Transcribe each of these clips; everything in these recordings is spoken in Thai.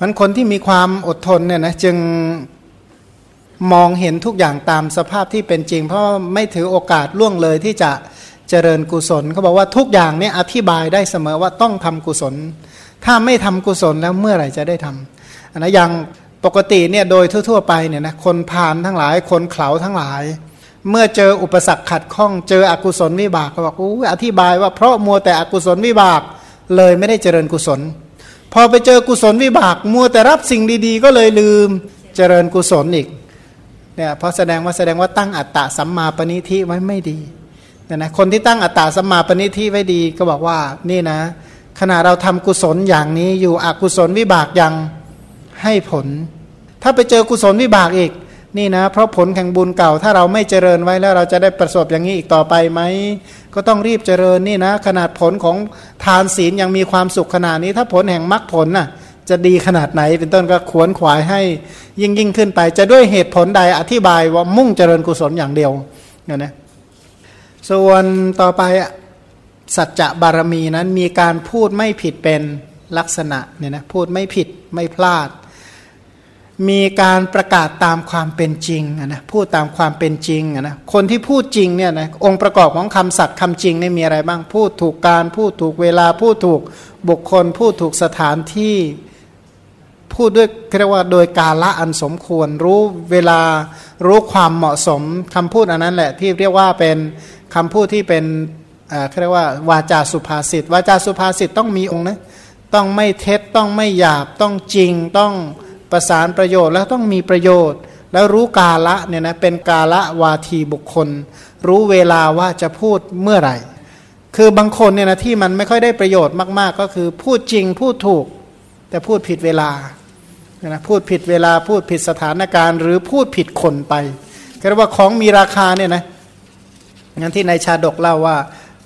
มันคนที่มีความอดทนเนี่ยนะจึงมองเห็นทุกอย่างตามสภาพที่เป็นจริง เพราะไม่ถือโอกาสล่วงเลยที่จะเจริญกุศลเขาบอกว่าทุกอย่างเนี่ยอธิบายได้เสมอว่าต้องทำกุศล ถ้าไม่ทำกุศลแล้วเมื่อไหร่จะได้ทำนะอย่างปกติเนี่ยโดยทั่ว ๆ ไปเนี่ยนะคนพาลทั้งหลาย คนเขาทั้งหลาย เมื่อเจออุปสรรคขัดข้องเจออกุศลวิบากเขาบอกอู้อธิบายว่าเพราะมัวแต่อกุศลวิบากเลยไม่ได้เจริญกุศล พอไปเจอกุศลวิบากมัวแต่รับสิ่งดีๆ ก็เลยลืมเจริญกุศลอีกเนี่ยเพราะแสดงว่าแสดงว่าตั้งอัตตะสัมมาปณิทิไว้ไม่ดีเนี่ยนะคนที่ตั้งอัตตาสัมมาปณิทิไว้ดีก็บอกว่านี่นะ ขณะเราทำกุศลอย่างนี้อยู่อกุศลวิบากยังให้ผล ถ้าไปเจอกุศลวิบากอีก นี่นะ เพราะผลแห่งบุญเก่าถ้าเราไม่เจริญไว้แล้วเราจะได้ประสบอย่างนี้อีกต่อไปไหม ก็ต้องรีบเจริญนี่นะ ขนาดผลของทานศีลยังมีความสุขขนาดนี้ ถ้าผลแห่งมรรคผลน่ะ จะดีขนาดไหน เป็นต้นก็ขวนขวายให้ยิ่งยิ่งขึ้นไป จะด้วยเหตุผลใดอธิบายว่ามุ่งเจริญกุศลอย่างเดียวเนี่ยนะส่วนต่อไปสัจจะบารมีนั้นมีการพูดไม่ผิดเป็นลักษณะเนี่ยนะพูดไม่ผิดไม่พลาด มีการประกาศตามความเป็นจริงนะพูดตามความเป็นจริงนะคนที่พูดจริงเนี่ยนะองค์ประกอบของคำสัตย์คำจริงเนี่ยมีอะไรบ้าง พูดถูกการ พูดถูกเวลา พูดถูกบุคคล พูดถูกสถานที่ พูดด้วยเรียกว่าโดยกาละอันสมควร รู้เวลารู้ความเหมาะสมคำพูดอันนั้นแหละ ที่เรียกว่าเป็นคำพูดที่เป็นเรียกว่าวาจาสุภาษิตวาจาสุภาษิตต้องมีองค์นะต้องไม่เท็จต้องไม่หยาบต้องจริงต้อง ประสานประโยชน์แล้วต้องมีประโยชน์ แล้วรู้กาละเนี่ยนะเป็นกาละวาทีบุคคล รู้เวลาว่าจะพูดเมื่อไหร่ คือบางคนเนี่ยนะที่มันไม่ค่อยได้ประโยชน์มาก ๆ ก็คือพูดจริงพูดถูก แต่พูดผิดเวลานะพูดผิดเวลาพูดผิดสถานการณ์ หรือพูดผิดคนไปก็เรียกว่าของมีราคาเนี่ยนะงั้นที่ในชาดกเล่าว่า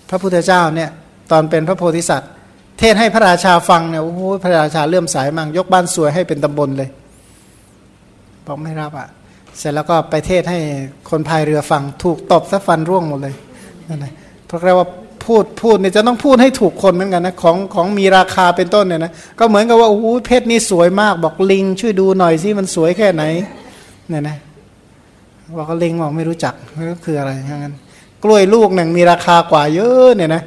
พระพุทธเจ้าเนี่ยตอนเป็นพระโพธิสัตว์ เทศให้พระราชาฟังเนี่ยโอ้โหพระราชาเลื่อมสายมั่งยกบ้านสวยให้เป็นตำบลเลยบอกไม่รับอะ่ะ เสร็จแล้วก็ไปเทศให้คนพายเรือฟัง ถูกตบซะฟันร่วงหมดเลยนั่นแหละเพราะเรียกว่าพูดพูดเนี่ยจะต้องพูดให้ถูกคนเหมือนกันนะของของมีราคาเป็นต้นเนี่ยนะก็เหมือนกับว่าโอ้โหเพชรนี่สวยมากบอกลิง ช่วยดูหน่อยสิมันสวยแค่ไหนเนี่ยนะบอกก็ลิงบอกไม่รู้จักก็คืออะไรอย่างนั้นกล้วยลูกหนึ่งมีราคากว่าเยอะเนี่ยนะ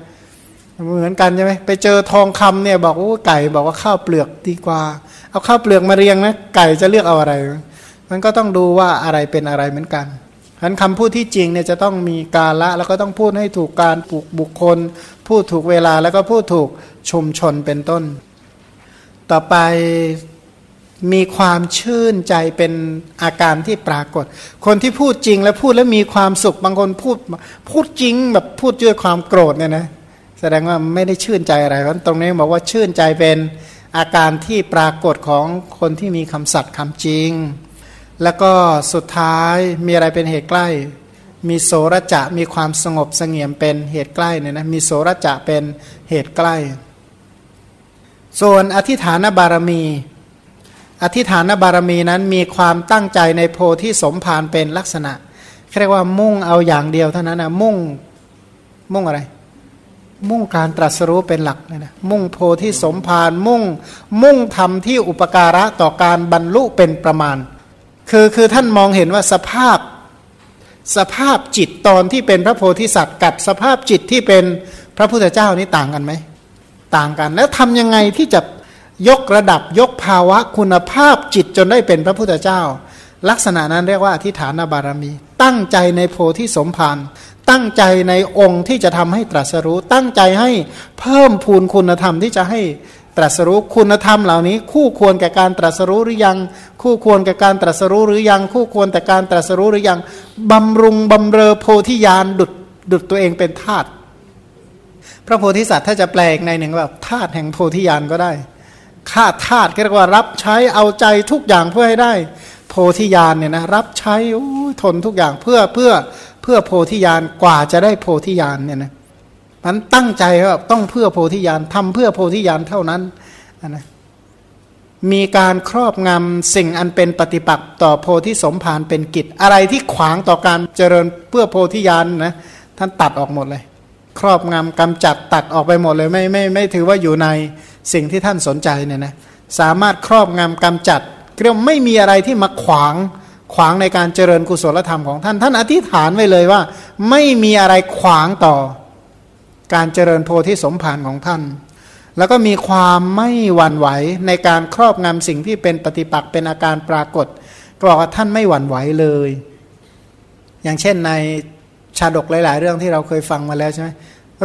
เหมือนกันใช่ไหมไปเจอทองคำเนี่ยบอกโอ้ไก่บอกว่าข้าวเปลือกดีกว่า เอาข้าวเปลือกมาเรียงนะไก่จะเลือกเอาอะไร มันก็ต้องดูว่าอะไรเป็นอะไรเหมือนกันฉะนั้นคำพูดที่จริงเนี่ยจะต้องมีกาละแล้วก็ต้องพูดให้ถูกการปลูกบุคคล พูดถูกเวลาแล้วก็พูดถูกชุมชนเป็นต้น ต่อไปมีความชื่นใจเป็นอาการที่ปรากฏ คนที่พูดจริงแล้วพูดแล้วมีความสุขบางคนพูดพูดจริงแบบพูดด้วยความโกรธเนี่ยนะ ดงว่าไม่ได้ชื่นใจอะไรเพราะตรงนี้บอกว่าชื่นใจเป็นอาการที่ปรากฏของคนที่มีคำสัตย์คำจริง แล้วก็สุดท้ายมีอะไรเป็นเหตุใกล้ มีโสรจะมีความสงบสงเงียมเป็นเหตุใกล้เนี่ยนะมีโสรจะเป็นเหตุใกล้ ส่วนอธิฐานบารมี อธิฐานบารมีนั้นมีความตั้งใจในโพธิสมภารเป็นลักษณะเรียกว่ามุ่งเอาอย่างเดียวเท่านั้นนะมุ่งมุ่งอะไร มุ่งการตรัสรู้เป็นหลักนะมุ่งโพธิสมภารมุ่ง มุ่งทำที่อุปการะต่อการบรรลุเป็นประมาณ คือคือท่านมองเห็นว่าสภาพ สภาพจิตตอนที่เป็นพระโพธิสัตว์กับสภาพจิตที่เป็นพระพุทธเจ้านี่ต่างกันไหมต่างกันแล้วทำยังไงที่จะยกระดับยกภาวะคุณภาพจิตจนได้เป็นพระพุทธเจ้า ลักษณะนั้นเรียกว่าอธิฐานบารมี ตั้งใจในโพธิสมภาร ตั้งใจในองค์ที่จะทำให้ตรัสรู้ ตั้งใจให้เพิ่มพูนคุณธรรมที่จะให้ตรัสรู้คุณธรรมเหล่านี้ คู่ควรแก่การตรัสรู้หรือยัง คู่ควรแก่การตรัสรู้หรือยัง คู่ควรแต่การตรัสรู้หรือยังบำรุงบำเรอโพธิญาณดุดดุดตัวเองเป็นธาตุพระโพธิสัตว์ถ้าจะแปลกในหนึ่งแบบธาตุแห่งโพธิญาณก็ได้ข้าทาสเรียกว่ารับใช้เอาใจทุกอย่างเพื่อให้ได้ โพธิญาณเนี่ยนะรับใช้ทนทุกอย่างเพื่อเพื่อ เพื่อโพธิญาณกว่าจะได้โพธิญาณเนี่ยนะมันตั้งใจว่าต้องเพื่อโพธิญาณทำเพื่อโพธิญาณเท่านั้นนะมีการครอบงำสิ่งอันเป็นปฏิปักษ์ต่อโพธิสมภารเป็นกิจ อะไรที่ขวางต่อการเจริญเพื่อโพธิญาณนะท่านตัดออกหมดเลย ครอบงำกำจัดตัดออกไปหมดเลยไม่ไม่ไม่ถือว่าอยู่ในสิ่งที่ท่านสนใจเนี่ยนะสามารถครอบงำกำจัดเรียกไม่มีอะไรที่มาขวาง ขวางในการเจริญกุศลธรรมของท่าน ท่านอธิษฐานไว้เลยว่า ไม่มีอะไรขวางต่อ การเจริญโพธิสมภารของท่าน แล้วก็มีความไม่หวั่นไหวในการครอบงำสิ่งที่เป็นปฏิปักษ์เป็นอาการปรากฏก็บอกว่าท่านไม่หวั่นไหวเลย อย่างเช่นในชาดกหลาย ๆ เรื่องที่เราเคยฟังมาแล้วใช่ไหม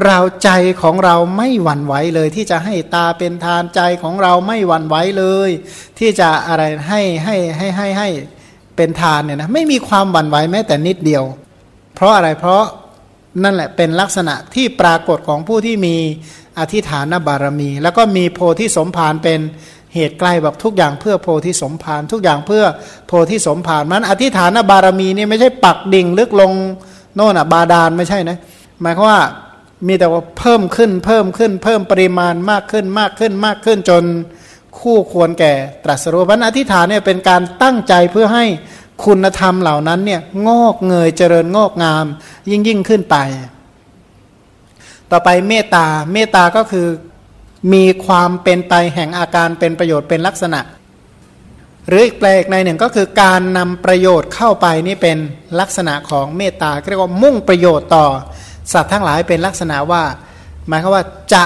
เราใจของเราไม่หวั่นไหวเลย ที่จะให้ตาเป็นทานใจของเราไม่หวั่นไหวเลย ที่จะอะไรให้ให้ให้ให้ให้ เป็นทานเนี่ยนะไม่มีความหวั่นไหวแม้แต่นิดเดียว เพราะอะไรเพราะนั่นแหละเป็นลักษณะที่ปรากฏของผู้ที่มีอธิฐานบารมี แล้วก็มีโพธิสมภารเป็นเหตุใกล้แบบทุกอย่างเพื่อโพธิสมภารทุกอย่างเพื่อโพธิสมภารมันอธิฐานบารมีนี่ไม่ใช่ปักดิ่งลึกลงโน่นอะบาดาลไม่ใช่นะหมายความว่ามีแต่ว่าเพิ่มขึ้นเพิ่มขึ้น เพิ่มปริมาณมากขึ้นมากขึ้นมากขึ้นจน คู่ควรแก่ตรัสรู้พันอธิษฐานเนี่ยเป็นการตั้งใจเพื่อให้คุณธรรมเหล่านั้นเนี่ยงอกเงยเจริญงอกงาม ยิ่งยิ่งขึ้นไป ต่อไปเมตตาเมตตาก็คือมีความเป็นไปแห่งอาการเป็นประโยชน์เป็นลักษณะ หรืออีกแปลกในหนึ่งก็คือการนำประโยชน์เข้าไปนี่เป็นลักษณะของเมตตาเรียกว่ามุ่งประโยชน์ต่อ สัตว์ทั้งหลายเป็นลักษณะว่า หมายความว่าจะ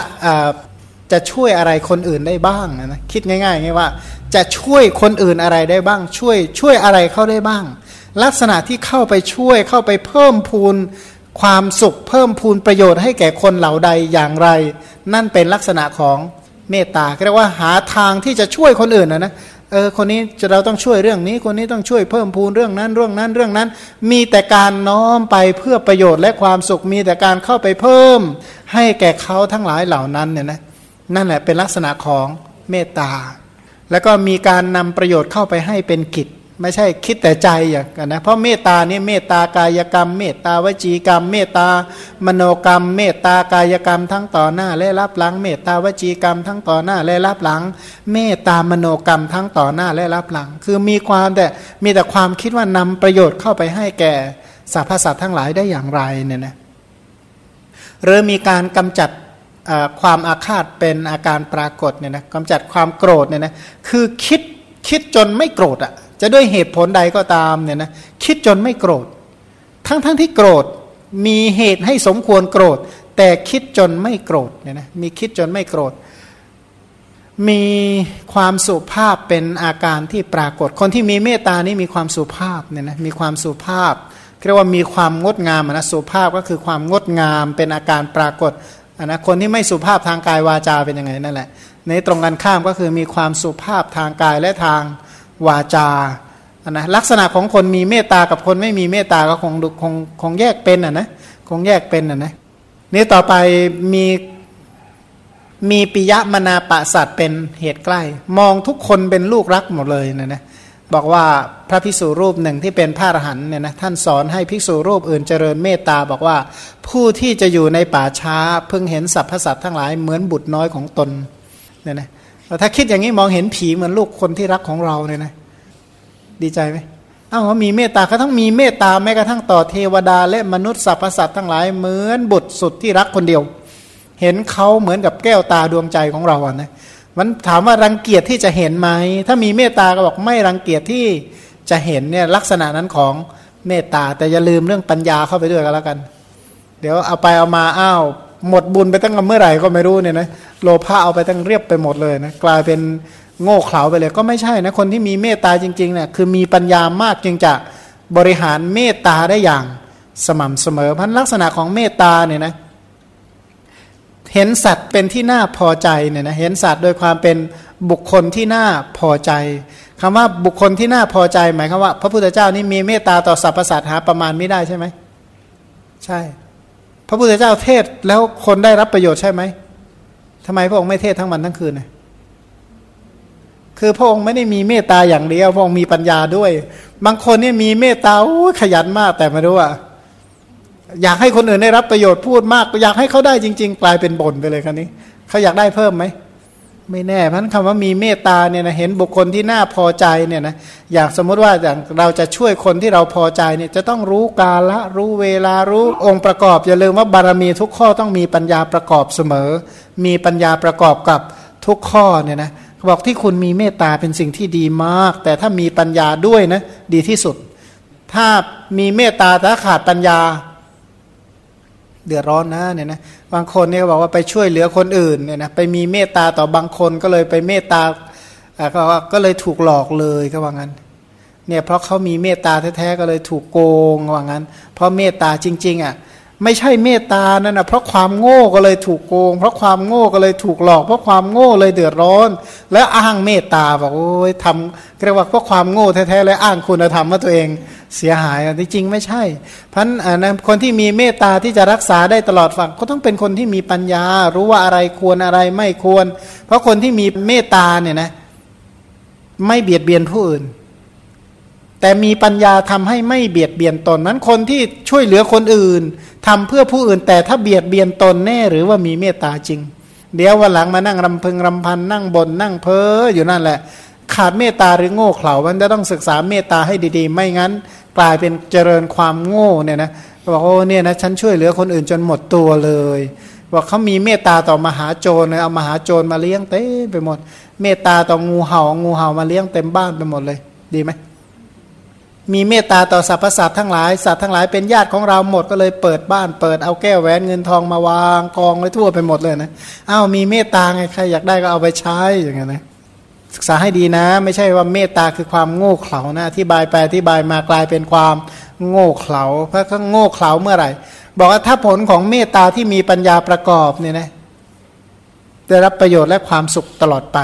จะช่วยอะไรคนอื่นได้บ้างนะคิดง่ายๆง่ายว่า จะช่วยคนอื่นอะไรได้บ้าง ช่วยช่วยอะไรเข้าได้บ้าง ลักษณะที่เข้าไปช่วยเข้าไปเพิ่มพูนความสุขเพิ่มพูนประโยชน์ให้แก่คนเหล่าใดอย่างไร นั่นเป็นลักษณะของเมตตาเรียกว่าหาทางที่จะช่วยคนอื่นนะนะเออคนนี้จะเราต้องช่วยเรื่องนี้ คนนี้ต้องช่วยเพิ่มพูนเรื่องนั้นเรื่องนั้นเรื่องนั้น มีแต่การน้อมไปเพื่อประโยชน์และความสุขมีแต่การเข้าไปเพิ่ม ให้แก่เขาทั้งหลายเหล่านั้นเนี่ยนะ นั่นแหละเป็นลักษณะของเมตตา แล้วก็มีการนำประโยชน์เข้าไปให้เป็นกิจ ไม่ใช่คิดแต่ใจอย่างนะเพราะเมตตานี่เมตตากายกรรม เมตตาวจีกรรม เมตตามโนกรรม เมตตากายกรรมทั้งต่อหน้า และรับหลัง เมตตาวจีกรรม ทั้งต่อหน้า และรับหลัง เมตตามโนกรรมทั้งต่อหน้าและรับหลัง คือมีความแต่มีแต่ความคิดว่านำประโยชน์เข้าไปให้แก่สรรพสัตว์ทั้งหลายได้อย่างไรเนี่ยนะหรือมีการกำจัด ความอาฆาตเป็นอาการปรากฏเนี่ยนะกำจัดความโกรธเนี่ยนะคือคิดคิดจนไม่โกรธอะ่ะจะด้วยเหตุผลใดก็ตามเนี่ยนะคิดจนไม่โกรธ ทั้งทั้งที่โกรธมีเหตุให้สมควรโกรธ แต่คิดจนไม่โกรธเนี่ยนะมีคิดจนไม่โกรธ มีความสุภาพเป็นอาการที่ปรากฏ คนที่มีเมตตานี่มีความสุภาพเนี่ยนะมีความสุภาพเรียกว่ามีความงดงามนะสุภาพก็คือความงดงามเป็นอาการปรากฏ นะคนที่ไม่สุภาพทางกายวาจาเป็นยังไงนั่นแหละ ในตรงกันข้ามก็คือมีความสุภาพทางกายและทางวาจานะลักษณะของคนมีเมตตากับคนไม่มีเมตตาก็คงคงคงแยกเป็นอะนะคงแยกเป็นอะนะนี่ต่อไปมีมีปิยมนาปะสัตเป็นเหตุใกล้ มองทุกคนเป็นลูกรักหมดเลยนะนะ บอกว่าพระภิกษุรูปหนึ่งที่เป็นพระอรหันเนี่ยนะท่านสอนให้ภิกษุรูปอื่นเจริญเมตตาบอกว่า ผู้ที่จะอยู่ในป่าช้าเพิ่งเห็นสรรพสัตว์ทั้งหลายเหมือนบุตรน้อยของตนเนี่ยนะถ้าคิดอย่างนี้มองเห็นผีเหมือนลูกคนที่รักของเราเนี่ยนะดีใจไหมอ้าวเขามีเมตตาเขาต้องมีเมตตาแม้กระทั่งต่อเทวดา และมนุษย์สรรพสัตว์ทั้งหลายเหมือนบุตรสุดที่รักคนเดียว เห็นเขาเหมือนกับแก้วตาดวงใจของเราอะนะ มันถามว่ารังเกียจที่จะเห็นไหม ถ้ามีเมตตาก็บอกไม่รังเกียจที่จะเห็นเนี่ยลักษณะนั้นของเมตตา แต่อย่าลืมเรื่องปัญญาเข้าไปด้วยก็แล้วกัน เดี๋ยวเอาไปเอามาอ้าวหมดบุญไปตั้งเมื่อไหร่ก็ไม่รู้เนี่ยนะโลภะเอาไปตั้งเรียบไปหมดเลยนะกลายเป็นโง่เขลาไปเลย ก็ไม่ใช่นะคนที่มีเมตตาจริงๆเนี่ยคือมีปัญญามากจึงจะบริหารเมตตาได้อย่างสม่ำเสมอพันลักษณะของเมตตาเนี่ยนะเเห็นสัตว์เป็นที่น่าพอใจเนี่ยนะเห็นสัตว์โดยความเป็นบุคคลที่น่าพอใจคำว่าบุคคลที่น่าพอใจ หมายความว่า พระพุทธเจ้านี่มีเมตตาต่อสรรพสัตว์หาประมาณไม่ได้ใช่ไหมใช่ พระพุทธเจ้าเทศแล้วคนได้รับประโยชน์ใช่ไหมทำไมพระองค์ไม่เทศทั้งวันทั้งคืนเนี่ยคือพระองค์ไม่ได้มีเมตตาอย่างเดียวพระองค์มีปัญญาด้วย บางคนเนี่ยมีเมตตาขยันมากแต่ไม่รู้ว่า อยากให้คนอื่นได้รับประโยชน์พูดมาก อยากให้เขาได้จริง ๆ กลายเป็นบ่นไปเลยครับนี้เขาอยากได้เพิ่มไหมไม่แน่เพราะคำว่ามีเมตตาเนี่ยนะเห็นบุคคลที่น่าพอใจเนี่ยนะอย่างสมมติว่าอย่างเราจะช่วยคนที่เราพอใจเนี่ยจะต้องรู้กาละรู้เวลารู้องค์ประกอบ อย่าลืมว่าบารมีทุกข้อต้องมีปัญญาประกอบเสมอ มีปัญญาประกอบกับทุกข้อเนี่ยนะบอกที่คุณมีเมตตาเป็นสิ่งที่ดีมาก แต่ถ้ามีปัญญาด้วยนะดีที่สุด ถ้ามีเมตตาแต่ขาดปัญญา เดือดร้อนนะเนี่ยนะบางคนเนี่ยบอกว่าไปช่วยเหลือคนอื่นเนี่ยนะไปมีเมตตาต่อบางคนก็เลยไปเมตตาก็ก็เลยถูกหลอกเลยก็ว่างั้นเนี่ยเพราะเขามีเมตตาแท้ๆก็เลยถูกโกงว่างั้น เพราะเมตตาจริง ๆอะ ไม่ใช่เมตตานั่นนะเพราะความโง่ก็เลยถูกโกง เพราะความโง่ก็เลยถูกหลอก เพราะความโง่เลยเดือดร้อน แล้วอ้างเมตตาบอกโอ้ยทำเรียกว่าเพราะความโง่แท้ๆเลยอ้างคุณธรรมว่าตัวเองเสียหายที่จริงไม่ใช่พันนะคนที่มีเมตตาที่จะรักษาได้ตลอดฝั่งก็ต้องเป็นคนที่มีปัญญา รู้ว่าอะไรควรอะไรไม่ควร เพราะคนที่มีเมตตาเนี่ยนะไม่เบียดเบียนผู้อื่น แต่มีปัญญาทำให้ไม่เบียดเบียนตนนั้นคนที่ช่วยเหลือคนอื่นทำเพื่อผู้อื่นแต่ถ้าเบียดเบียนตนแน่หรือว่ามีเมตตาจริง เดี๋ยววันหลังมานั่งรำพึงรำพันนั่งบนนั่งเพ้ออยู่นั่นแหละ ขาดเมตตาหรือโง่เขลามันจะต้องศึกษาเมตตาให้ดีๆ ไม่งั้น กลายเป็นเจริญความโง่เนี่ยนะบอกโอ้เนี่ยนะฉันช่วยเหลือคนอื่นจนหมดตัวเลยบอกเขามีเมตตาต่อมหาโจรเลยเอามหาโจรมาเลี้ยงเต็มไปหมด เมตตาต่องูเห่างูเห่ามาเลี้ยงเต็มบ้านไปหมดเลย ดีไหม มีเมตตาต่อสรรพสัตว์ทั้งหลายสัตว์ทั้งหลายเป็นญาติของเราหมดก็เลยเปิดบ้านเปิดเอาแก้วแหวนเงินทองมาวางกองไว้ทั่วไปหมดเลยนะอ้าวมีเมตตาไงใครอยากได้ก็เอาไปใช้อย่างเงี้ยนะศึกษาให้ดีนะ ไม่ใช่ว่าเมตตาคือความโง่เขลานะอธิบายไปอธิบายมากลายเป็นความโง่เขลาเพราะเขาโง่เขลาเมื่อไหร่ บอกว่าถ้าผลของเมตตาที่มีปัญญาประกอบเนี่ยนะได้รับประโยชน์และความสุขตลอดไป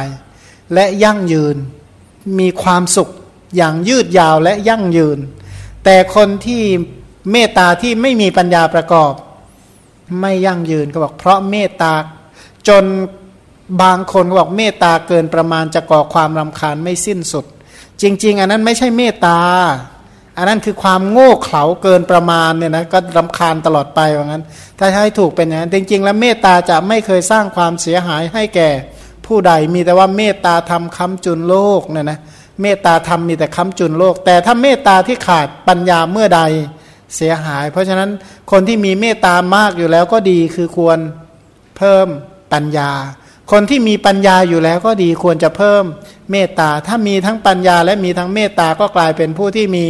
และยั่งยืนมีความสุข อย่างยืดยาวและยั่งยืน แต่คนที่เมตตาที่ไม่มีปัญญาประกอบ ไม่ยั่งยืนก็บอกเพราะเมตตาจนบางคนก็บอกเมตตาเกินประมาณจะก่อความรำคาญไม่สิ้นสุด จริง ๆ อันนั้นไม่ใช่เมตตา อันนั้นคือความโง่เขลาเกินประมาณเนี่ยนะก็รำคาญตลอดไปว่างั้น ถ้าให้ถูกเป็นอย่างนั้นจริง ๆ แล้วเมตตาจะไม่เคยสร้างความเสียหายให้แก่ ผู้ใดมีแต่ว่าเมตตาทำคำจุนโลกเนี่ยนะ เมตตาธรรมมีแต่ค้ำจุนโลก แต่ถ้าเมตตาที่ขาดปัญญาเมื่อใดเสียหาย เพราะฉะนั้นคนที่มีเมตตามากอยู่แล้วก็ดีคือควรเพิ่มปัญญา คนที่มีปัญญาอยู่แล้วก็ดีควรจะเพิ่มเมตตา ถ้ามีทั้งปัญญาและมีทั้งเมตตาก็กลายเป็นผู้ที่มี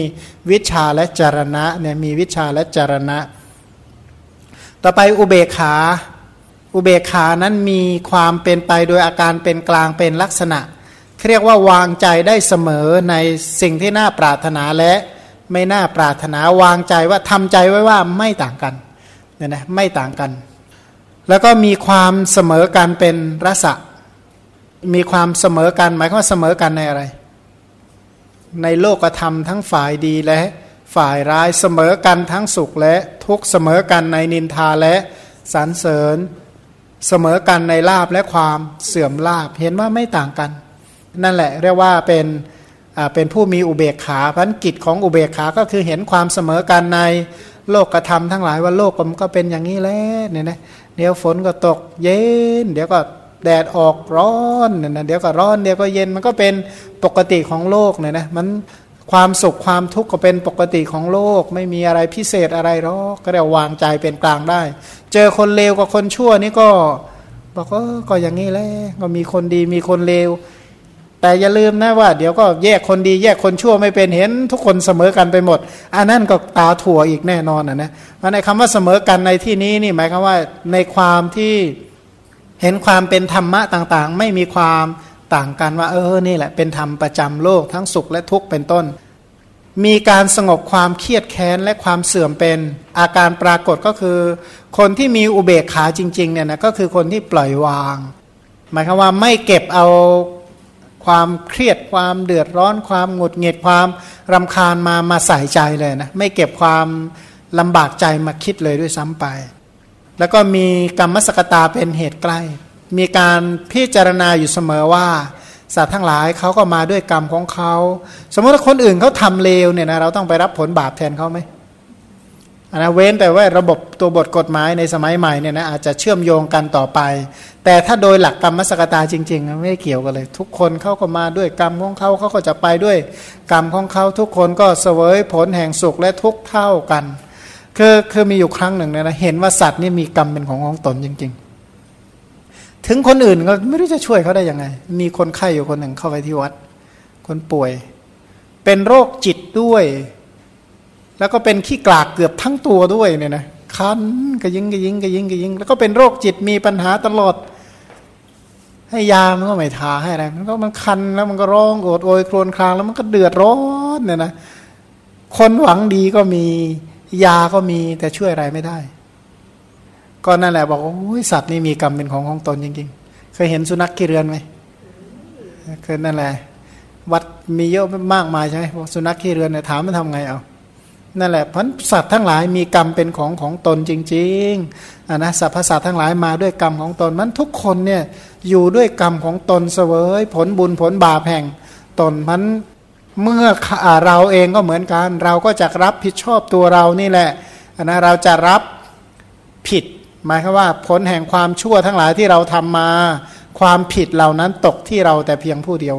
วิชาและจรณะเนี่ยมีวิชาและจรณะ ต่อไปอุเบกขาอุเบกขานั้นมีความเป็นไปโดยอาการเป็นกลางเป็นลักษณะ เรียกว่าวางใจได้เสมอในสิ่งที่น่าปรารถนาและไม่น่าปรารถนาวางใจว่าทำใจไว้ว่าไม่ต่างกันเนี่ยนะไม่ต่างกัน แล้วก็มีความเสมอกันเป็นรสะมีความเสมอกันหมายความว่าเสมอกันในอะไร ในโลกธรรมทั้งฝ่ายดีและฝ่ายร้ายเสมอกันทั้งสุขและทุกเสมอกันในนินทาและสรรเสริญ เสมอกันในลาบและความเสื่อมลาบเห็นว่าไม่ต่างกัน นั่นแหละเรียกว่าเป็นเป็นผู้มีอุเบกขาพันกิจของอุเบกขาก็คือเห็นความเสมอกันในโลกกระทำทั้งหลายว่าโลกมันก็เป็นอย่างนี้แหละเนี่ยนะเดี๋ยวฝนก็ตกเย็น เดี๋ยวก็แดดออกร้อนเนี่ยนะเดี๋ยวก็ร้อนเดี๋ยวก็เย็นมันก็เป็นปกติของโลกเนี่ยนะมันความสุขความทุกข์ก็เป็นปกติของโลก ไม่มีอะไรพิเศษอะไรหรอกก็เรียกวางใจเป็นกลางได้ เจอคนเลวกับคนชั่วนี่ก็บอกก็อย่างนี้แหละก็มีคนดีมีคนเลว แต่อย่าลืมนะว่าเดี๋ยวก็แยกคนดีแยกคนชั่วไม่เป็นเห็นทุกคนเสมอกันไปหมดอันนั้นก็ตาถั่วอีกแน่นอนนะนะในคำว่าเสมอกันในที่นี้นี่หมายความว่าในความที่เห็นความเป็นธรรมะต่างๆ ไม่มีความต่างกันว่า เออนี่แหละเป็นธรรมประจำโลกทั้งสุขและทุกข์เป็นต้น มีการสงบความเครียดแค้นและความเสื่อมเป็นอาการปรากฏก็คือ คนที่มีอุเบกขาจริงๆเนี่ยนะก็คือคนที่ปล่อยวาง หมายความว่าไม่เก็บเอา ความเครียดความเดือดร้อนความหงุดหงิดความรำคาญมามาใส่ใจเลยนะไม่เก็บความลำบากใจมาคิดเลยด้วยซ้ำไป แล้วก็มีกรรมสกตาเป็นเหตุใกล้ มีการพิจารณาอยู่เสมอว่าสัตว์ทั้งหลายเขาก็มาด้วยกรรมของเขา สมมติว่าคนอื่นเขาทำเลวเนี่ยนะเราต้องไปรับผลบาปแทนเขาไหม นะเว้นแต่ว่าระบบตัวบทกฎหมายในสมัยใหม่เนี่ยนะอาจจะเชื่อมโยงกันต่อไป แต่ถ้าโดยหลักกรรมสกตาจริงๆ ไม่เกี่ยวกันเลย ทุกคนเขาก็มาด้วยกรรมของเขาเขาก็จะไปด้วยกรรมของเขาทุกคนก็เสวยผลแห่งสุขและทุกเท่ากันคือคือมีอยู่ครั้งหนึ่งนะเห็นว่าสัตว์นี่มีกรรมเป็นของของตนจริง ๆ ถึงคนอื่นก็ไม่รู้จะช่วยเขาได้ยังไง มีคนไข้อยู่คนหนึ่งเข้าไปที่วัด คนป่วย เป็นโรคจิตด้วย แล้วก็เป็นขี้กลากเกือบทั้งตัวด้วยเนี่ยนะคันกระยิงกระยิงกระยิงกระยิง แล้วก็เป็นโรคจิตมีปัญหาตลอด ให้ยามันก็ไม่ทาให้อะไรมันก็มันคันแล้วมันก็ร้องโอดโอยครวญครางแล้วมันก็เดือดร้อนเนี่ยนะคนหวังดีก็มียาก็มีแต่ช่วยอะไรไม่ได้ ก็นั่นแหละบอกโอ้ยสัตว์นี่มีกรรมเป็นของของตนจริงๆ เคยเห็นสุนัขกี่เรือนไหมเคยนั่นแหละ วัดมีเยอะมากมายใช่ไหมสุนัขขี้เรือนเนี่ยถามมันทำไงเอา นั่นแหละพันสัตว์ทั้งหลายมีกรรมเป็นของของตนจริงๆอ่านะสรรพสัตว์ทั้งหลายมาด้วยกรรมของตนมันทุกคนเนี่ยอยู่ด้วยกรรมของตนเสวย ผลบุญผลบาปแห่งตนมันเมื่อเราเองก็เหมือนกัน เราก็จะรับผิดชอบตัวเรานี่แหละนะเราจะรับผิด หมายคือว่าผลแห่งความชั่วทั้งหลายที่เราทำมา ความผิดเหล่านั้นตกที่เราแต่เพียงผู้เดียว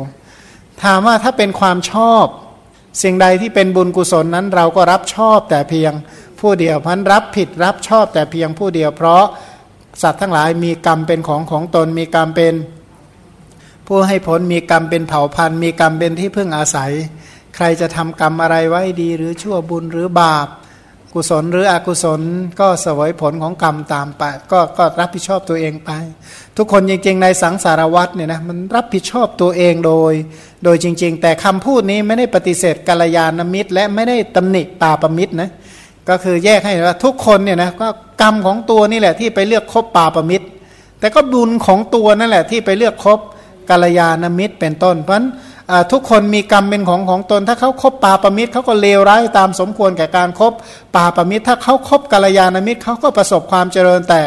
ถามว่าถ้าเป็นความชอบ สิ่งใดที่เป็นบุญกุศลนั้นเราก็รับชอบแต่เพียงผู้เดียวพันรับผิดรับชอบแต่เพียงผู้เดียว เพราะสัตว์ทั้งหลายมีกรรมเป็นของของตนมีกรรมเป็น ผู้ให้ผลมีกรรมเป็นเผ่าพันธุ์ มีกรรมเป็นที่พึ่งอาศัย ใครจะทำกรรมอะไรไว้ดีหรือชั่วบุญหรือบาป กุศลหรืออกุศลก็สวยผลของกรรมตามไปกก็รับผิดชอบตัวเองไป ทุกคนจริง ๆ ในสังสารวัตรเนี่ยนะมันรับผิดชอบตัวเองโดย โดยจริง ๆ แต่คำพูดนี้ไม่ได้ปฏิเสธกัลยาณมิตร และไม่ได้ตำหนิตาประมิตรนะก็คือแยกให้ว่าทุกคนเนี่ยนะก็กรรมของตัวนี่แหละที่ไปเลือกคบปาประมิตร แต่ก็บุญของตัวนั่นแหละที่ไปเลือกคบกัลยาณมิตรเป็นต้นเพราะ ทุกคนมีกรรมเป็นของของตน ถ้าเขาคบปาปมิตรเขาก็เลวร้ายตามสมควรแก่การครบปาปมิตร ถ้าเขาคบกัลยาณมิตรเขาก็ประสบความเจริญแต่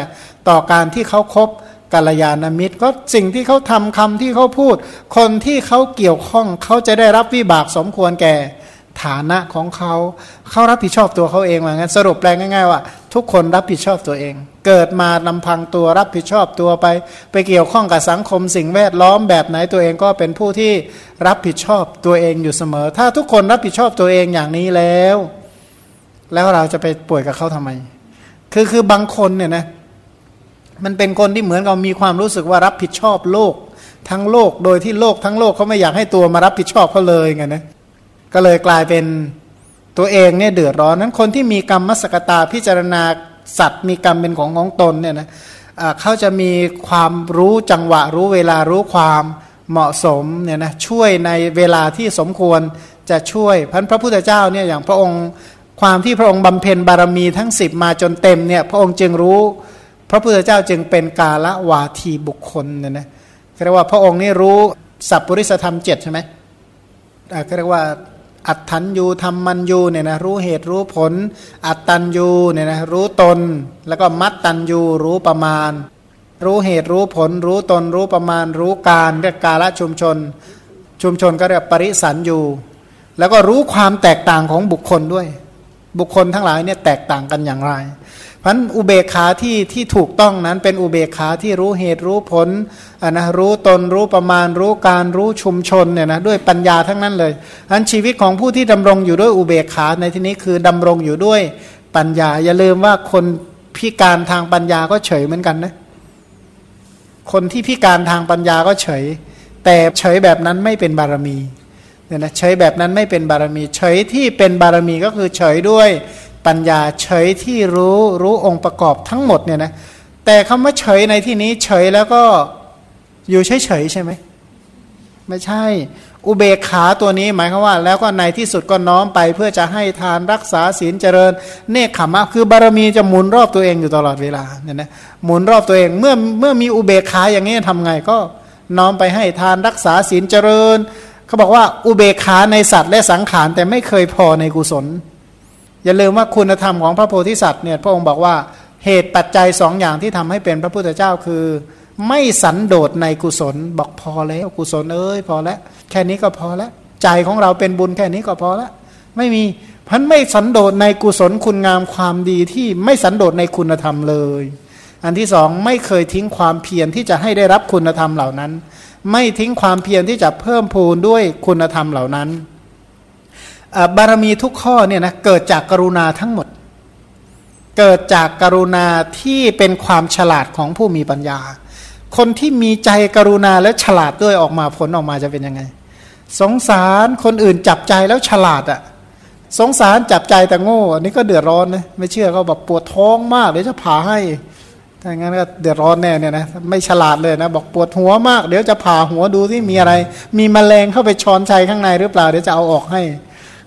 ต่อการที่เขาคบกัลยาณมิตร ก็สิ่งที่เขาทำคำที่เขาพูด คนที่เขาเกี่ยวข้องเขาจะได้รับวิบากสมควรแก่ ฐานะของเขาเขารับผิดชอบตัวเขาเองว่างั้นสรุปแปลง่ายๆว่า ทุกคนรับผิดชอบตัวเอง เกิดมาลำพังตัวรับผิดชอบตัวไป ไปเกี่ยวข้องกับสังคมสิ่งแวดล้อมแบบไหนตัวเองก็เป็นผู้ที่รับผิดชอบตัวเองอยู่เสมอ ถ้าทุกคนรับผิดชอบตัวเองอย่างนี้แล้ว แล้วเราจะไปป่วยกับเขาทำไม คือคือบางคนเนี่ยนะมันเป็นคนที่เหมือนกับมีความรู้สึกว่ารับผิดชอบโลก ทั้งโลกโดยที่โลกทั้งโลกเขาไม่อยากให้ตัวมารับผิดชอบเขาเลยไงนะ ก็เลยกลายเป็นตัวเองเนี่ยเดือดร้อนนั้นคนที่มีกรรมมสกตาพิจารณาสัตว์มีกรรมเป็นของของตนเนี่ยนะเขาจะมีความรู้จังหวะรู้เวลารู้ความเหมาะสมเนี่ยนะช่วยในเวลาที่สมควรจะช่วยพันพระพุทธเจ้าเนี่ยอย่างพระองค์ความที่พระองค์บำเพ็ญบารมีทั้งสิบมาจนเต็มเนี่ยพระองค์จึงรู้ พระพุทธเจ้าจึงเป็นกาละวาทีบุคคลเนี่ยนะเรียกว่าพระองค์นี่รู้สัพปริสธรรมเจ็ดใช่ไหมเรียกว่า อัตถัญยูธรรมมันยูเนี่ยนะรู้เหตุรู้ผล อัตตัญยูเนี่ยนะรู้ตน แล้วก็มัตตัญยูรู้ประมาณ รู้เหตุรู้ผล รู้ตนรู้ประมาณ รู้การเรียกกาละชุมชน ชุมชนก็เรียกปริสันยูแล้วก็รู้ความแตกต่างของบุคคลด้วย บุคคลทั้งหลายเนี่ยแตกต่างกันอย่างไร พันอุเบกขาที่ที่ถูกต้องนั้นเป็นอุเบกขาที่รู้เหตุรู้ผลอ่นะรู้ตนรู้ประมาณรู้การรู้ชุมชนเนี่ยนะด้วยปัญญาทั้งนั้นเลยอันชีวิตของผู้ที่ดำรงอยู่ด้วยอุเบกขาในที่นี้คือดำรงอยู่ด้วยปัญญา อย่าลืมว่าคนพิการทางปัญญาก็เฉยเหมือนกันนะคนที่พิการทางปัญญาก็เฉย แต่เฉยแบบนั้นไม่เป็นบารมีเนี่ยนะเฉยแบบนั้นไม่เป็นบารมี เฉยที่เป็นบารมีก็คือเฉยด้วย ปัญญาเฉยที่รู้รู้องค์ประกอบทั้งหมดเนี่ยนะแต่คำว่าเฉยในที่นี้เฉยแล้วก็อยู่เฉยเฉยใช่ไหมไม่ใช่ อุเบกขาตัวนี้หมายความว่า แล้วก็ในที่สุดก็น้อมไปเพื่อจะให้ทานรักษาศีลเจริญ เนคขมะคือบารมีจะหมุนรอบตัวเองอยู่ตลอดเวลาเนี่ยนะหมุนรอบตัวเองเมื่อเมื่อมีอุเบกขาอย่างนี้ทำไงก็น้อมไปให้ทานรักษาศีลเจริญ เขาบอกว่าอุเบกขาในสัตว์และสังขารแต่ไม่เคยพอในกุศล อย่าลืมว่าคุณธรรมของพระโพธิสัตว์เนี่ยพระองค์บอกว่าเหตุปัจจัยสองอย่างที่ทำให้เป็นพระพุทธเจ้าคือ ไม่สันโดษในกุศลบอกพอแล้วกุศลเอ้ยพอแล้วแค่นี้ก็พอแล้วใจของเราเป็นบุญแค่นี้ก็พอแล้วไม่มีพันไม่สันโดษในกุศลคุณงามความดีที่ไม่สันโดษในคุณธรรมเลย อันที่สองไม่เคยทิ้งความเพียรที่จะให้ได้รับคุณธรรมเหล่านั้น ไม่ทิ้งความเพียรที่จะเพิ่มพูนด้วยคุณธรรมเหล่านั้น บารมีทุกข้อเนี่ยนะเกิดจากกรุณาทั้งหมด เกิดจากกรุณาที่เป็นความฉลาดของผู้มีปัญญา คนที่มีใจกรุณาและฉลาดด้วยออกมาผลออกมาจะเป็นยังไง สงสารคนอื่นจับใจแล้วฉลาดอะ่ะสงสารจับใจแต่โง่อันนี้ก็เดือดร้อนนะไม่เชื่อก็แบบปวดท้องมากเดี๋ยวจะผ่าให้ถ้างั้นก็เดือดร้อนแน่เนี่ยนะไม่ฉลาดเลยนะ บอกปวดหัวมาก เดี๋ยวจะผ่าหัวดูที่มีอะไร มีมแมลงเข้าไปช้อนชัยข้างในหรือเปล่าเดี๋ยวจะเอาออกให้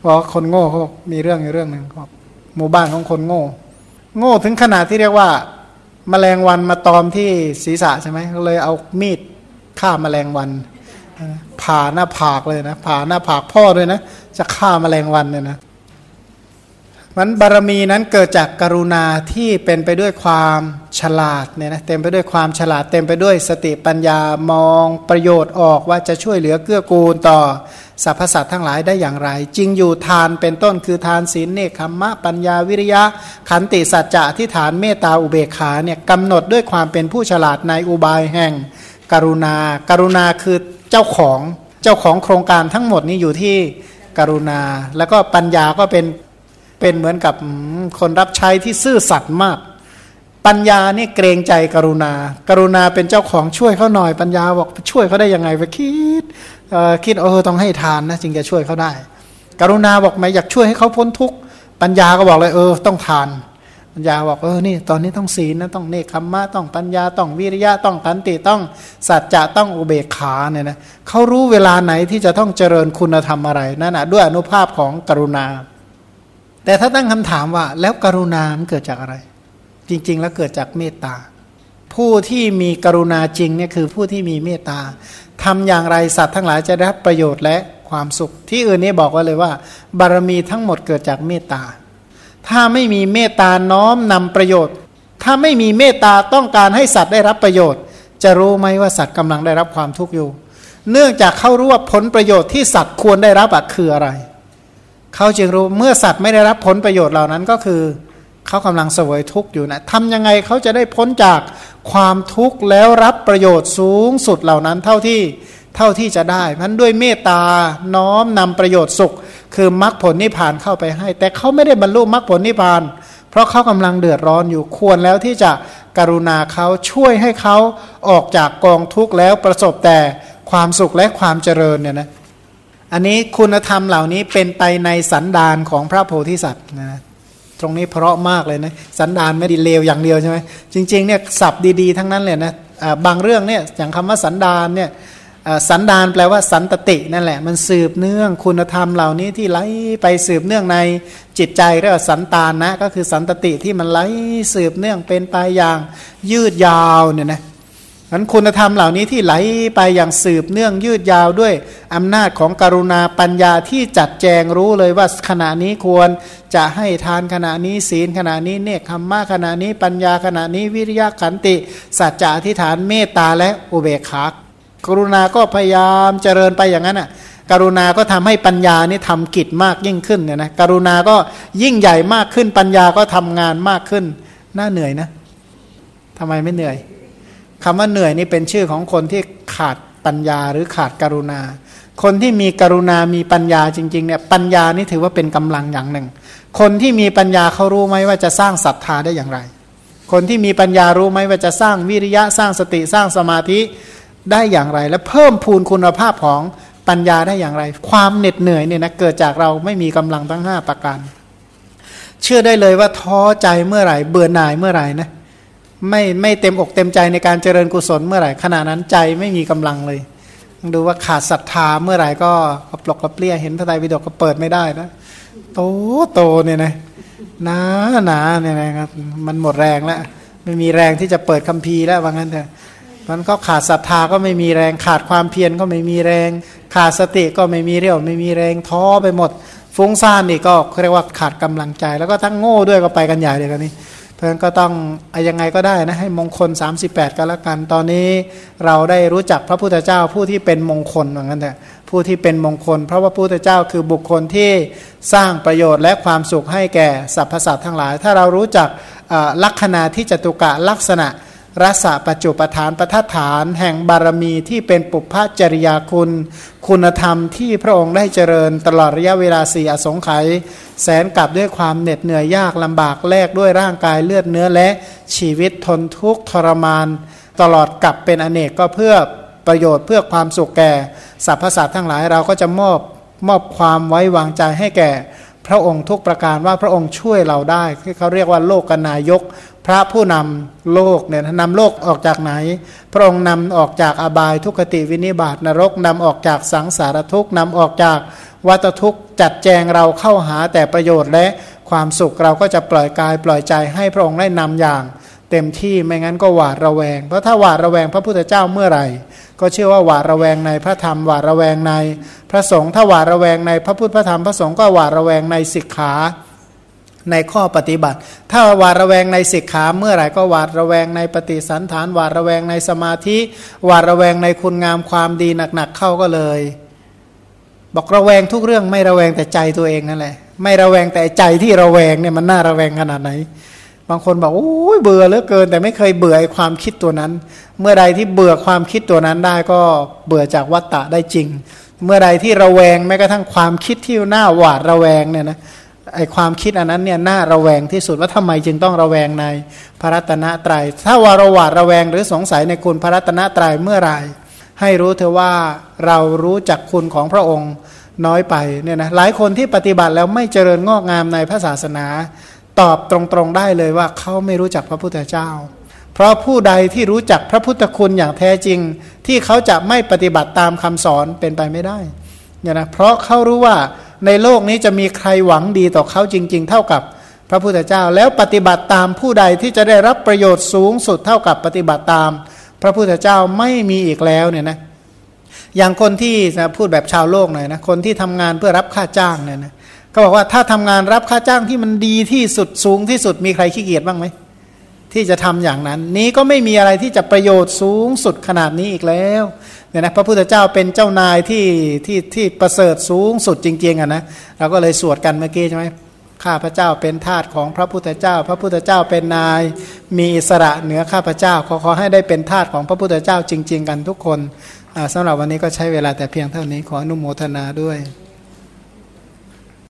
เพราะคนโง่เขามีเรื่องอยู่เรื่องหนึ่งครับหมู่บ้านของคนโง่ โง่ถึงขนาดที่เรียกว่าแมลงวันมาตอมที่ศีรษะใช่ไหมเลยเอามีดฆ่าแมลงวันผ่าหน้าผากเลยนะผ่าหน้าผากพ่อด้วยนะ จะฆ่าแมลงวันเนี่ยนะ มันบารมีนั้นเกิดจากกรุณาที่เป็นไปด้วยความฉลาดเนี่ยนะเต็มไปด้วยความฉลาด เต็มไปด้วยสติปัญญามองประโยชน์ออกว่าจะช่วยเหลือเกื้อกูลต่อสรรพสัตว์ทั้งหลายได้อย่างไร จริงอยู่ทานเป็นต้นคือทานศีลเนคขมมะปัญญาวิริยะ ขันติสัจจะที่ฐานเมตตาอุเบกขาเนี่ยกำหนดด้วยความเป็นผู้ฉลาดในอุบายแห่ง กรุณากรุณาคือเจ้าของเจ้าของโครงการทั้งหมดนี้อยู่ที่กรุณา แล้วก็ปัญญาก็เป็น เป็นเหมือนกับคนรับใช้ที่ซื่อสัตย์มาก ปัญญานี่เกรงใจกรุณา กรุณาเป็นเจ้าของช่วยเขาหน่อยปัญญาบอกช่วยเขาได้ยังไงไปคิดคิดเออต้องให้ทานนะจึงจะช่วยเขาได้ กรุณาบอกไม่อยากช่วยให้เขาพ้นทุกข์ปัญญาก็บอกเลยเออต้องทาน ปัญญาบอกเออนี่ ตอนนี้ต้องศีลนะต้องเนคขมมะต้องปัญญาต้องวิริยะต้องขันติต้องสัจจะต้องอุเบกขาเนี่ยนะเขารู้เวลาไหนที่จะต้องเจริญคุณธรรมอะไรนั่นนะด้วยอนุภาพของกรุณา แต่ถ้าตั้งคำถามว่า แล้วกรุณามันเกิดจากอะไร จริง ๆ แล้วเกิดจากเมตตา ผู้ที่มีกรุณาจริงเนี่ยคือผู้ที่มีเมตตาทำอย่างไรสัตว์ทั้งหลายจะได้รับประโยชน์และความสุข ที่อื่นนี่บอกไว้เลยว่า บารมีทั้งหมดเกิดจากเมตตา ถ้าไม่มีเมตตาน้อมนำประโยชน์ ถ้าไม่มีเมตตาต้องการให้สัตว์ได้รับประโยชน์ จะรู้ไหมว่าสัตว์กำลังได้รับความทุกข์อยู่ เนื่องจากเขารู้ว่าผลประโยชน์ที่สัตว์ควรได้รับคืออะไร เขาจึงรู้เมื่อสัตว์ไม่ได้รับผลประโยชน์เหล่านั้นก็คือเขากำลังเสวยทุกข์อยู่นะทำยังไงเขาจะได้พ้นจากความทุกข์แล้วรับประโยชน์สูงสุดเหล่านั้นเท่าที่เท่าที่จะได้พันด้วยเมตตาน้อมนำประโยชน์สุข คือมรรคผลนิพพานเข้าไปให้ แต่เขาไม่ได้บรรลุมรรคผลนิพพาน เพราะเขากำลังเดือดร้อนอยู่ควรแล้วที่จะกรุณาเขาช่วยให้เขาออกจากกองทุกข์แล้วประสบแต่ความสุขและความเจริญเนี่ยนะ อันนี้คุณธรรมเหล่านี้เป็นไปในสันดานของพระโพธิสัตว์นะตรงนี้เพราะมากเลยนะสันดานไม่ดีเลวอย่างเดียวใช่ไหมจริงๆเนี่ยสับดี ๆ ทั้งนั้นเลยนะบางเรื่องเนี่ยอย่างคำว่าสันดานเนี่ยสันดานแปลว่าสันตตินั่นแหละ มันสืบเนื่องคุณธรรมเหล่านี้ที่ไหลไปสืบเนื่องในจิตใจเรียกว่าสันตานนะก็คือสันตติที่มันไหลสืบเนื่องเป็นไปอย่างยืดยาวเนี่ยนะ นั้นคุณธรรมเหล่านี้ที่ไหลไปอย่างสืบเนื่องยืดยาวด้วยอำนาจของกรุณาปัญญาที่จัดแจงรู้เลยว่าขณะนี้ควรจะให้ทานขณะนี้ศีลขณะนี้เนคขมมะขณะนี้ปัญญาขณะนี้วิริยะขันติ สัจจะอธิฐานเมตตาและอุเบกขากรุณาก็พยายามเจริญไปอย่างนั้นอะกรุณาก็ทำให้ปัญญานี่ทำกิจมากยิ่งขึ้นเนี่ยนะกรุณาก็ยิ่งใหญ่มากขึ้นปัญญาก็ทำงานมากขึ้นน่าเหนื่อยนะทำไมไม่เหนื่อย คำว่าเหนื่อยนี่เป็นชื่อของคนที่ขาดปัญญาหรือขาดกรุณา คนที่มีกรุณามีปัญญาจริงๆเนี่ยปัญญานี่ถือว่าเป็นกำลังอย่างหนึ่ง คนที่มีปัญญาเขารู้ไหมว่าจะสร้างศรัทธาได้อย่างไร คนที่มีปัญญารู้ไหมว่าจะสร้างวิริยะสร้างสติสร้างสมาธิได้อย่างไร และเพิ่มพูนคุณภาพของปัญญาได้อย่างไร ความเหน็ดเหนื่อยเนี่ยนะเกิดจากเราไม่มีกำลังทั้ง 5 ประการ เชื่อได้เลยว่าท้อใจเมื่อไหร่เบื่อหน่ายเมื่อไหร่นะ ไม่ไม่เต็มอกเต็มใจในการเจริญกุศลเมื่อไหร่ขณะนั้นใจไม่มีกำลังเลยดูว่าขาดศรัทธาเมื่อไหร่ก็กระปลกกระเปรี้ยเห็นพระไตรปิฎกก็เปิดไม่ได้นะโตโตเนี่ยนะหนาหนาเนี่ยนะครับมันหมดแรงแล้วไม่มีแรงที่จะเปิดคัมภีร์แล้วว่างั้นเถอะมันก็ขาดศรัทธาก็ไม่มีแรงขาดความเพียรก็ไม่มีแรง ขาดสติก็ไม่มีเรี่ยว ไม่มีแรงท้อไปหมด ฟุ้งซ่านนี่ก็เรียกว่าขาดกำลังใจ แล้วก็ทั้งโง่ด้วยก็ไปกันใหญ่เลยกันนี้ เพราะฉะนั้นก็ต้องอยังไงก็ได้นะให้มงคล 38 ก็แล้วกัน ตอนนี้เราได้รู้จักพระพุทธเจ้าผู้ที่เป็นมงคลเหมือนกันแต่ผู้ที่เป็นมงคล เพราะว่าพระพุทธเจ้าคือบุคคลที่สร้างประโยชน์และความสุขให้แก่สรรพสัตว์ทั้งหลาย ถ้าเรารู้จักลักษณะที่จตุกะลักษณะรัศปัจจุปทานประทัฐาน แห่งบารมีที่เป็นปุพพจริยาคุณ คุณธรรมที่พระองค์ได้เจริญตลอดระยะเวลาสี่อสงไขย แสนกลับด้วยความเหน็ดเหนื่อยยากลำบากแลกด้วยร่างกายเลือดเนื้อและชีวิตทนทุกข์ทรมาน ตลอดกลับเป็นอเนกก็เพื่อประโยชน์เพื่อความสุขแก่สรรพสัตว์ทั้งหลายเราก็จะมอบมอบความไว้วางใจให้แก่ พระองค์ทุกประการว่าพระองค์ช่วยเราได้ที่เขาเรียกว่าโลกกนายก พระผู้นำโลกเนี่ยนำโลกออกจากไหน พระองค์นำออกจากอบายทุกขติวินิบาตนรกนำออกจากสังสารทุกข์นำออกจาก วัตทุกข์จัดแจงเราเข้าหาแต่ประโยชน์และความสุขเราก็จะปล่อยกายปล่อยใจให้พระองค์ได้นำอย่าง เต็มที่ไม่งั้นก็หวาดระแวง เพราะถ้าหวาดระแวงพระพุทธเจ้าเมื่อไหร่ ก็เชื่อว่าหวาดระแวงในพระธรรมหวาดระแวงใน พระสงฆ์ถ้าหวาดระแวงในพระพุทธพระธรรมพระสงฆ์ก็หวาดระแวงในสิกขาในข้อปฏิบัติ ถ้าหวาดระแวงในสิกขาเมื่อไหร่ก็หวาดระแวงในปฏิสันฐานหวาดระแวงในสมาธิหวาดระแวงในคุณงามความดีหนักๆเข้าก็เลย บอกระแวงทุกเรื่องไม่ระแวงแต่ใจตัวเองนั่นแหละ ไม่ระแวงแต่ใจที่ระแวงเนี่ยมันน่าระแวงขนาดไหน บางคนบอกโอ้ยเบื่อเหลือเกิน แต่ไม่เคยเบื่อไอ้ความคิดตัวนั้น เมื่อใดที่เบื่อความคิดตัวนั้นได้ก็เบื่อจากวัตตะได้จริง เมื่อใดที่ระแวงแม้กระทั่งความคิดที่น่าหวาดระแวงเนี่ยนะไอความคิดอันนั้นเนี่ยน่าระแวงที่สุดว่าทำไมจึงต้องระแวงในพระรัตนตรยัยถ้าวารวาดระแวงหรือสงสัยในคุณพระรัตนตรัยเมื่อไหร่ ให้รู้เธอว่าเรารู้จักคุณของพระองค์น้อยไปเนี่ยนะหลายคนที่ปฏิบัติแล้วไม่เจริญงอกงามในพระศาสนา ตอบตรงๆได้เลยว่าเขาไม่รู้จักพระพุทธเจ้า เพราะผู้ใดที่รู้จักพระพุทธคุณอย่างแท้จริง ที่เขาจะไม่ปฏิบัติตามคำสอนเป็นไปไม่ได้เนี่ยนะเพราะเขารู้ว่าในโลกนี้จะมีใครหวังดีต่อเขาจริง ๆ เท่ากับพระพุทธเจ้า แล้วปฏิบัติตามผู้ใดที่จะได้รับประโยชน์สูงสุดเท่ากับปฏิบัติตาม พระพุทธเจ้าไม่มีอีกแล้วเนี่ยนะอย่างคนที่นะพูดแบบชาวโลกหน่อยนะคนที่ทำงานเพื่อรับค่าจ้างเนี่ยนะก็บอกว่าถ้าทำงานรับค่าจ้างที่มันดีที่สุดสูงที่สุดมีใครขี้เกียจบ้างไหมที่จะทำอย่างนั้น นี้ก็ไม่มีอะไรที่จะประโยชน์สูงสุดขนาดนี้อีกแล้วเนี่ยนะพระพุทธเจ้าเป็นเจ้านายที่ที่ที่ประเสริฐสูงสุดจริงๆอะนะเราก็เลยสวดกันเมื่อกี้ใช่ไหม ข้าพเจ้าเป็นทาสของพระพุทธเจ้า พระพุทธเจ้าเป็นนาย มีอิสระเหนือข้าพเจ้าขอขอให้ได้เป็นทาสของพระพุทธเจ้าจริง ๆ กันทุกคนสำหรับวันนี้ก็ใช้เวลาแต่เพียงเท่านี้ขออนุโมทนาด้วย